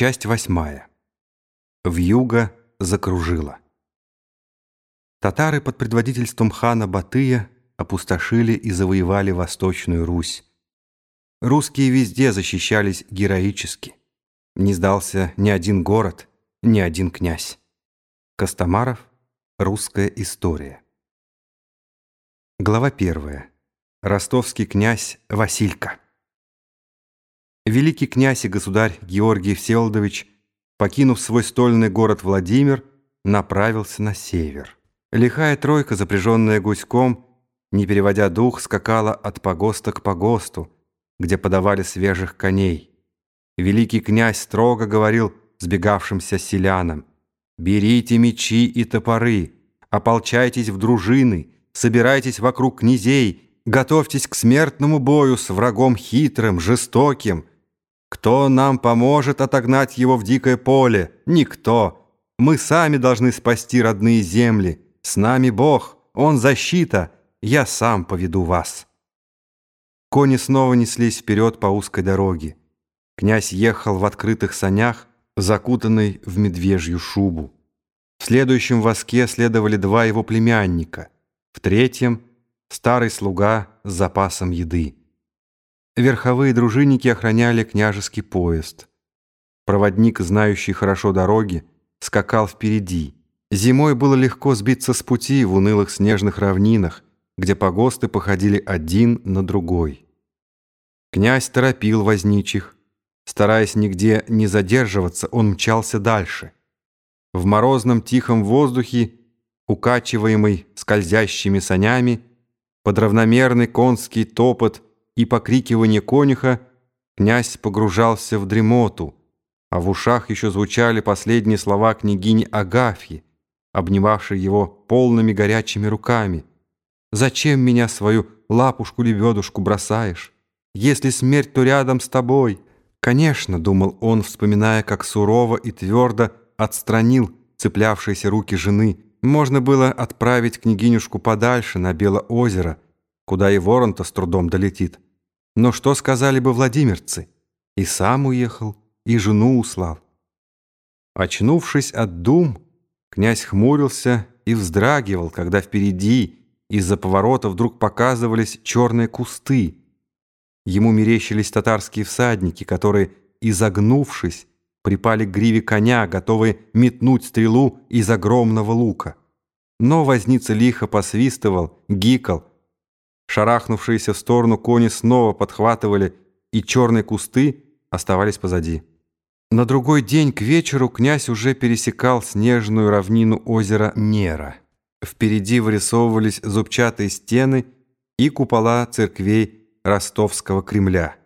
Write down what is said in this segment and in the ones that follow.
Часть восьмая. Вьюга закружила. Татары под предводительством хана Батыя опустошили и завоевали Восточную Русь. Русские везде защищались героически. Не сдался ни один город, ни один князь. Костомаров. Русская история. Глава первая. Ростовский князь Василька. Великий князь и государь Георгий Всеволодович, покинув свой стольный город Владимир, направился на север. Лихая тройка, запряженная гуськом, не переводя дух, скакала от погоста к погосту, где подавали свежих коней. Великий князь строго говорил сбегавшимся селянам, «Берите мечи и топоры, ополчайтесь в дружины, собирайтесь вокруг князей, готовьтесь к смертному бою с врагом хитрым, жестоким. Кто нам поможет отогнать его в дикое поле? Никто. Мы сами должны спасти родные земли. С нами Бог, Он защита, я сам поведу вас». Кони снова неслись вперед по узкой дороге. Князь ехал в открытых санях, закутанный в медвежью шубу. В следующем воске следовали два его племянника, в третьем — старый слуга с запасом еды. Верховые дружинники охраняли княжеский поезд. Проводник, знающий хорошо дороги, скакал впереди. Зимой было легко сбиться с пути в унылых снежных равнинах, где погосты походили один на другой. Князь торопил возничих, Стараясь нигде не задерживаться, он мчался дальше. В морозном тихом воздухе, укачиваемый скользящими санями, под равномерный конский топот и покрикивание конюха, князь погружался в дремоту, а в ушах еще звучали последние слова княгини Агафьи, обнимавшей его полными горячими руками. «Зачем меня свою лапушку-лебедушку бросаешь? Если смерть, то рядом с тобой». Конечно, думал он, вспоминая, как сурово и твердо отстранил цеплявшиеся руки жены, можно было отправить княгинюшку подальше, на Белоозеро, куда и ворон-то с трудом долетит. Но что сказали бы владимирцы? И сам уехал, и жену услал. Очнувшись от дум, князь хмурился и вздрагивал, когда впереди из-за поворота вдруг показывались черные кусты, Ему мерещились татарские всадники, которые, изогнувшись, припали к гриве коня, готовые метнуть стрелу из огромного лука. Но возница лихо посвистывал, гикал. Шарахнувшиеся в сторону кони снова подхватывали, и черные кусты оставались позади. На другой день к вечеру князь уже пересекал снежную равнину озера Нера. Впереди вырисовывались зубчатые стены и купола церквей ростовского Кремля.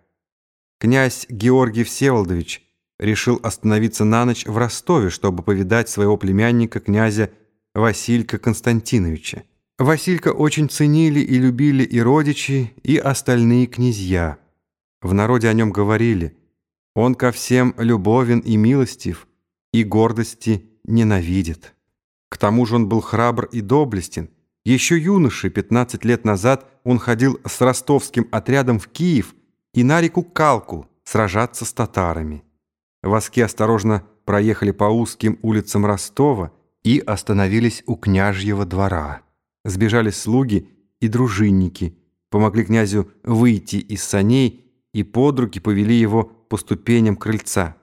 Князь Георгий Всеволодович решил остановиться на ночь в Ростове, чтобы повидать своего племянника князя Василька Константиновича. Василька очень ценили и любили и родичи, и остальные князья. В народе о нем говорили «Он ко всем любовен и милостив, и гордости ненавидит». К тому же он был храбр и доблестен, еще юношей 15 лет назад он ходил с ростовским отрядом в Киев и на реку Калку сражаться с татарами. Воски осторожно проехали по узким улицам Ростова и остановились у княжьего двора. Сбежали слуги и дружинники, помогли князю выйти из саней и под руки повели его по ступеням крыльца.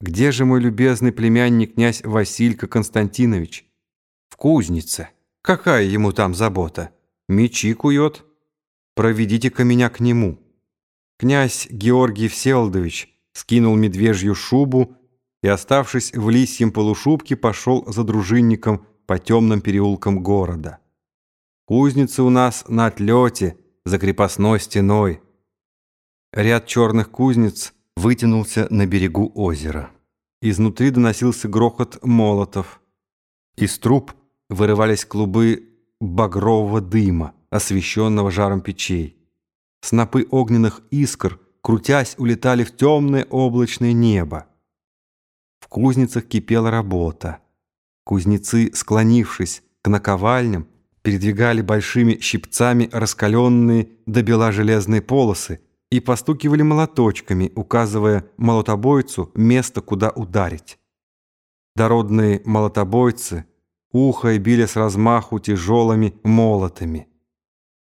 «Где же мой любезный племянник князь Василька Константинович?» «В кузнице». Какая ему там забота? Мечи кует. Проведите-ка меня к нему. Князь Георгий Всеволодович скинул медвежью шубу и, оставшись в лисьем полушубке, пошел за дружинником по темным переулкам города. Кузница у нас на отлете, за крепостной стеной. Ряд черных кузнец вытянулся на берегу озера. Изнутри доносился грохот молотов. Из труб вырывались клубы багрового дыма, освещенного жаром печей. Снопы огненных искр, крутясь, улетали в темное облачное небо. В кузницах кипела работа. Кузнецы, склонившись к наковальням, передвигали большими щипцами раскаленные до бела железные полосы, и постукивали молоточками, указывая молотобойцу место, куда ударить. Дородные молотобойцы ухо били с размаху тяжелыми молотами.